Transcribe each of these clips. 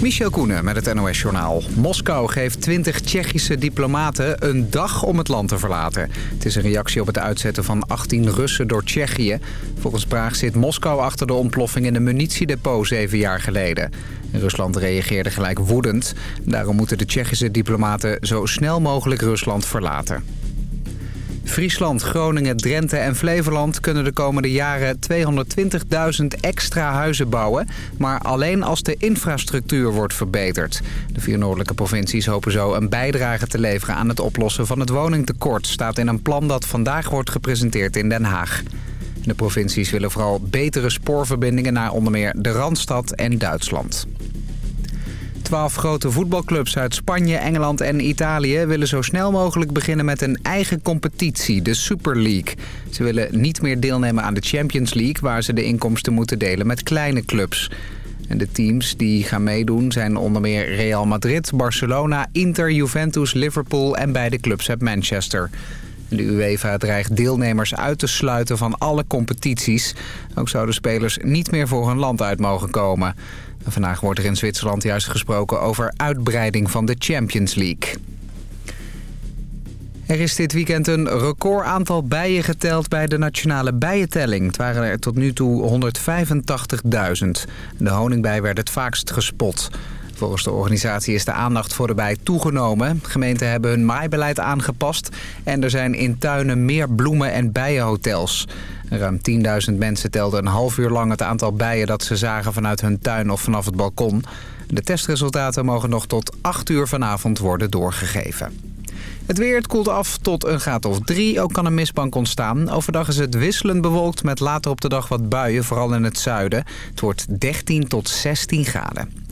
Michel Koenen met het NOS-journaal. Moskou geeft 20 Tsjechische diplomaten een dag om het land te verlaten. Het is een reactie op het uitzetten van 18 Russen door Tsjechië. Volgens Praag zit Moskou achter de ontploffing in een munitiedepot zeven jaar geleden. Rusland reageerde gelijk woedend. Daarom moeten de Tsjechische diplomaten zo snel mogelijk Rusland verlaten. Friesland, Groningen, Drenthe en Flevoland kunnen de komende jaren 220.000 extra huizen bouwen. Maar alleen als de infrastructuur wordt verbeterd. De vier noordelijke provincies hopen zo een bijdrage te leveren aan het oplossen van het woningtekort. Staat in een plan dat vandaag wordt gepresenteerd in Den Haag. De provincies willen vooral betere spoorverbindingen naar onder meer de Randstad en Duitsland. Twaalf grote voetbalclubs uit Spanje, Engeland en Italië... willen zo snel mogelijk beginnen met een eigen competitie, de Super League. Ze willen niet meer deelnemen aan de Champions League... waar ze de inkomsten moeten delen met kleine clubs. En de teams die gaan meedoen zijn onder meer Real Madrid, Barcelona... Inter, Juventus, Liverpool en beide clubs uit Manchester... De UEFA dreigt deelnemers uit te sluiten van alle competities. Ook zouden spelers niet meer voor hun land uit mogen komen. Vandaag wordt er in Zwitserland juist gesproken over uitbreiding van de Champions League. Er is dit weekend een record aantal bijen geteld bij de nationale bijentelling. Het waren er tot nu toe 185.000. De honingbij werd het vaakst gespot. Volgens de organisatie is de aandacht voor de bij toegenomen. Gemeenten hebben hun maaibeleid aangepast... en er zijn in tuinen meer bloemen- en bijenhotels. Ruim 10.000 mensen telden een half uur lang het aantal bijen... dat ze zagen vanuit hun tuin of vanaf het balkon. De testresultaten mogen nog tot 8 uur vanavond worden doorgegeven. Het weer het koelt af tot een graad of 3. Ook kan een mistbank ontstaan. Overdag is het wisselend bewolkt met later op de dag wat buien, vooral in het zuiden. Het wordt 13 tot 16 graden.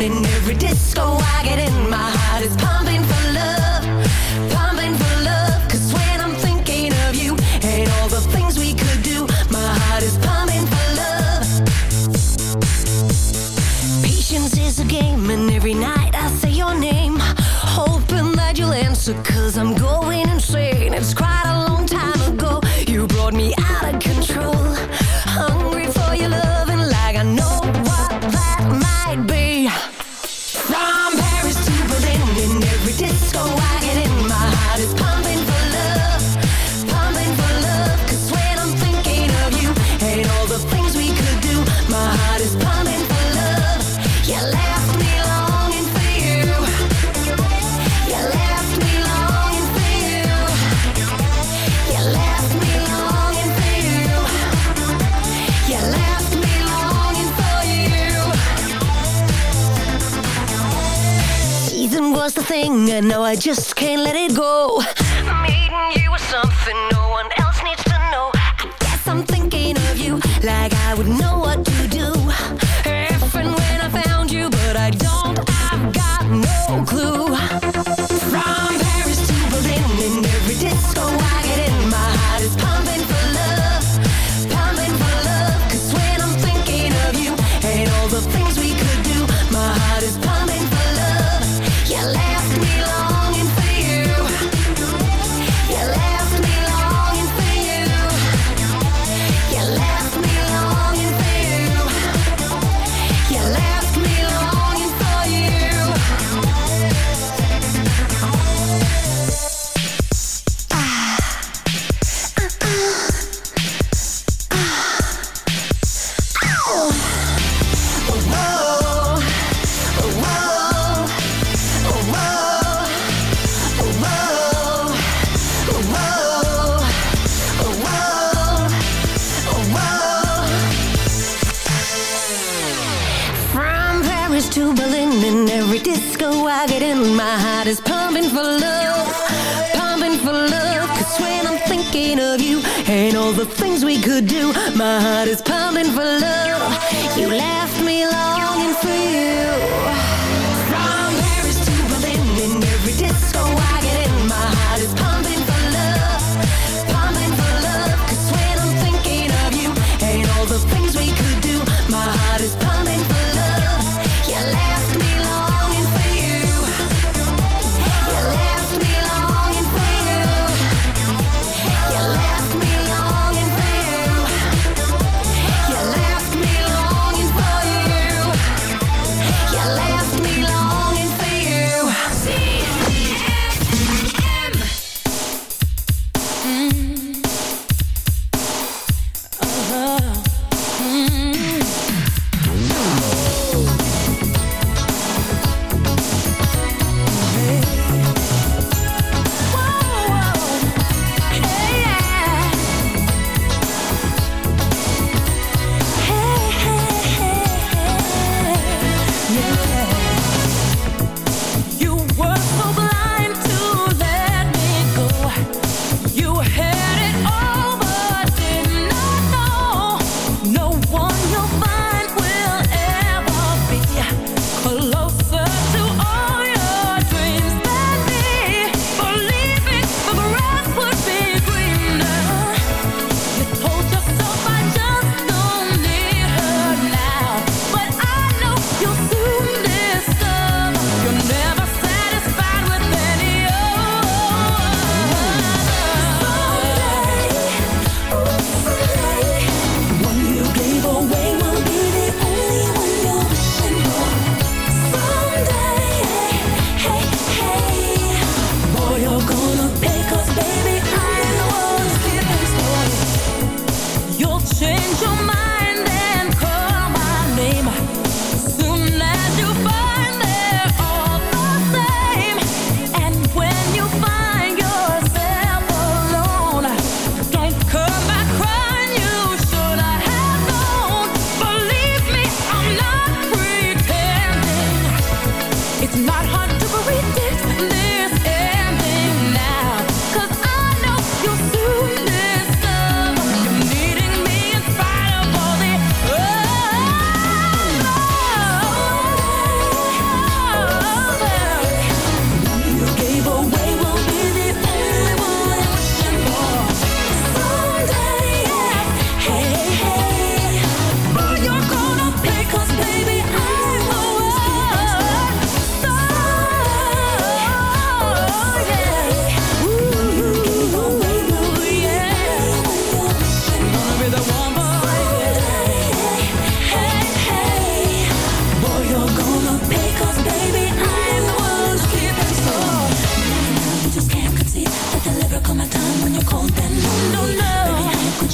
I just can't let it go. My heart is pounding for love. You left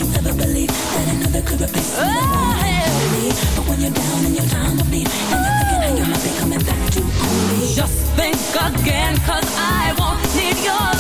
you'll ever believe that another could replace you. Oh, hey. But when you're down and you're down to bleed, and you're thinking how you might be coming back to me. Just think again, cause I won't need your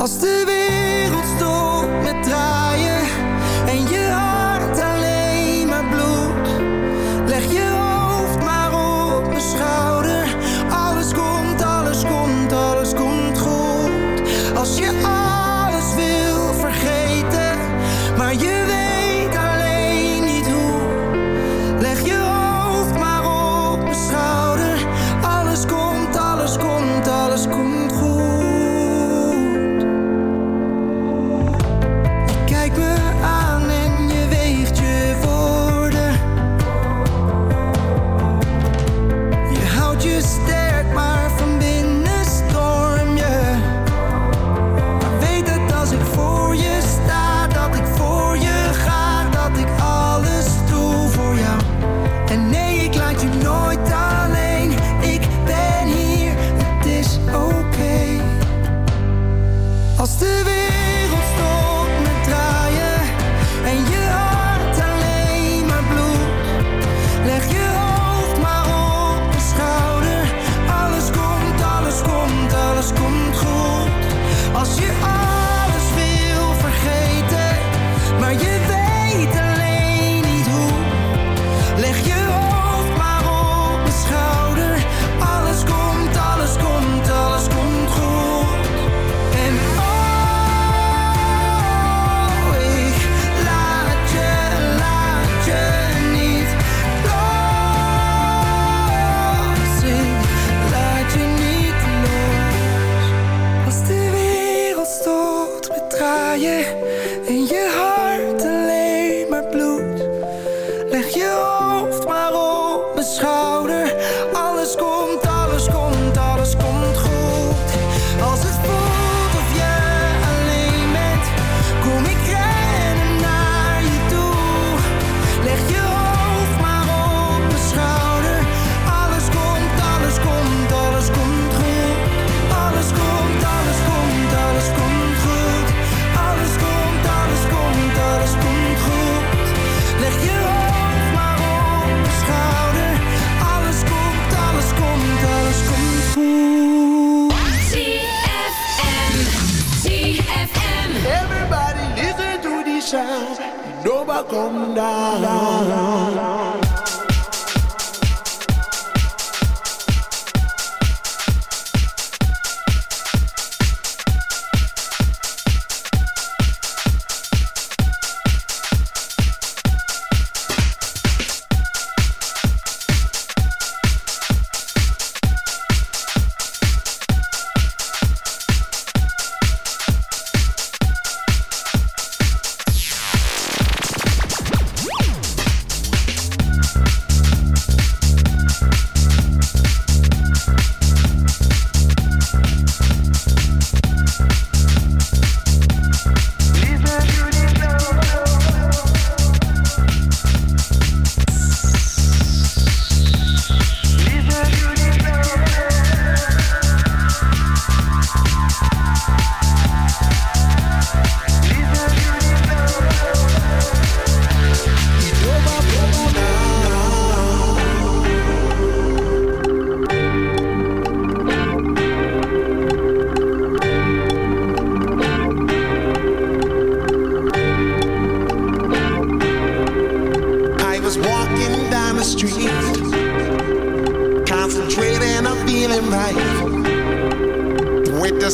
Als de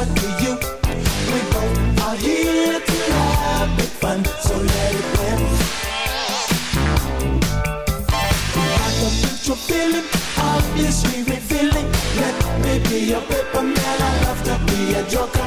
Closer to you. We both are here to have big fun, so let it rip. I can your feeling, obviously revealing. Let me be your paper man. I love to be a joker,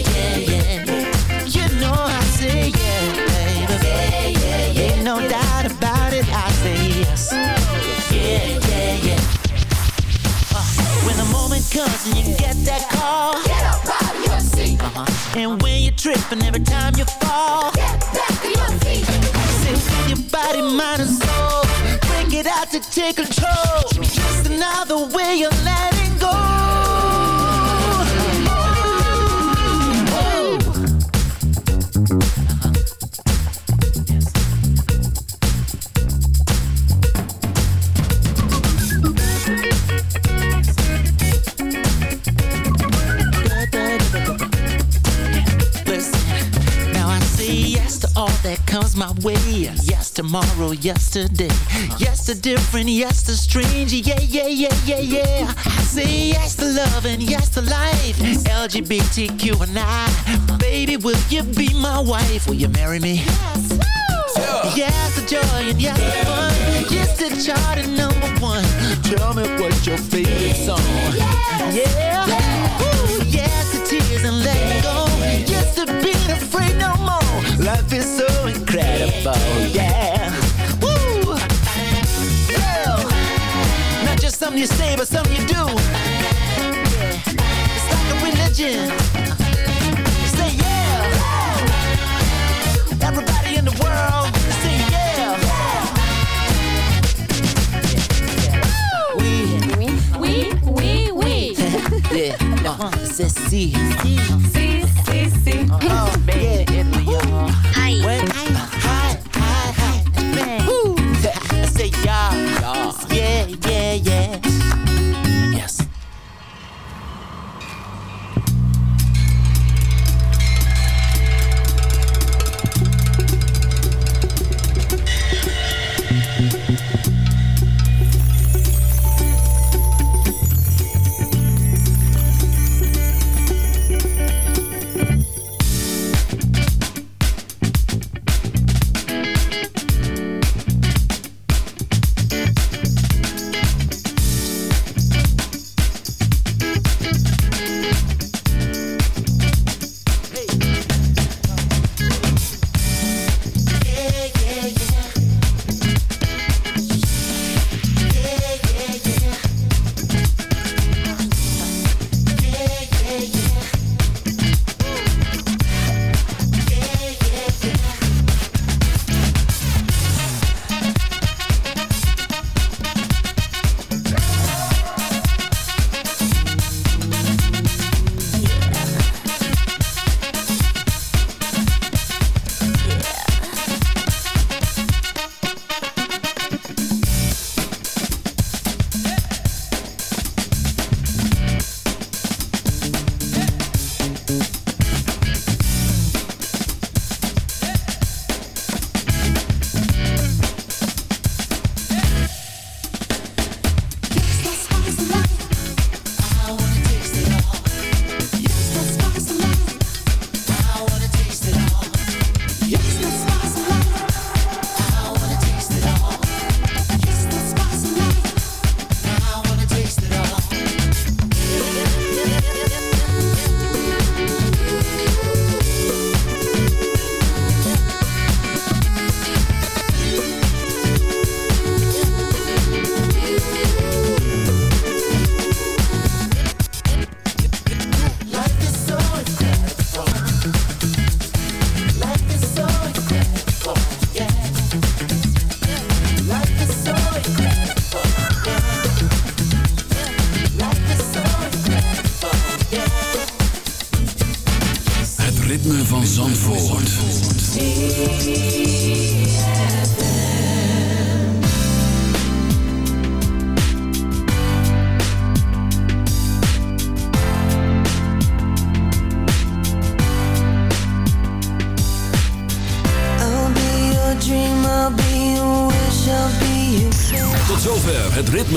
Comes and you get that call. Get up out of your seat. Uh-huh. And when you trip and every time you fall. Get back to your feet. Say your body, mind, and soul. Break it out to take control. Just another way of letting go. That comes my way. Yes, tomorrow, yesterday. Yes to different, yes to strange. Yeah, yeah, yeah, yeah, yeah. I say yes to love and yes to life. LGBTQ and I. Baby, will you be my wife? Will you marry me? Yes yes to joy and yes to fun. Yes to chart and number one. Tell me what's your favorite song. Yeah. Ooh, is so incredible. Yeah. Woo. Well, not just something you say, but something you do. It's like a religion. Say yeah. Everybody in the world, say yeah. We, Oui, oui, oui. yeah, uh, c'est si. Si, si, si.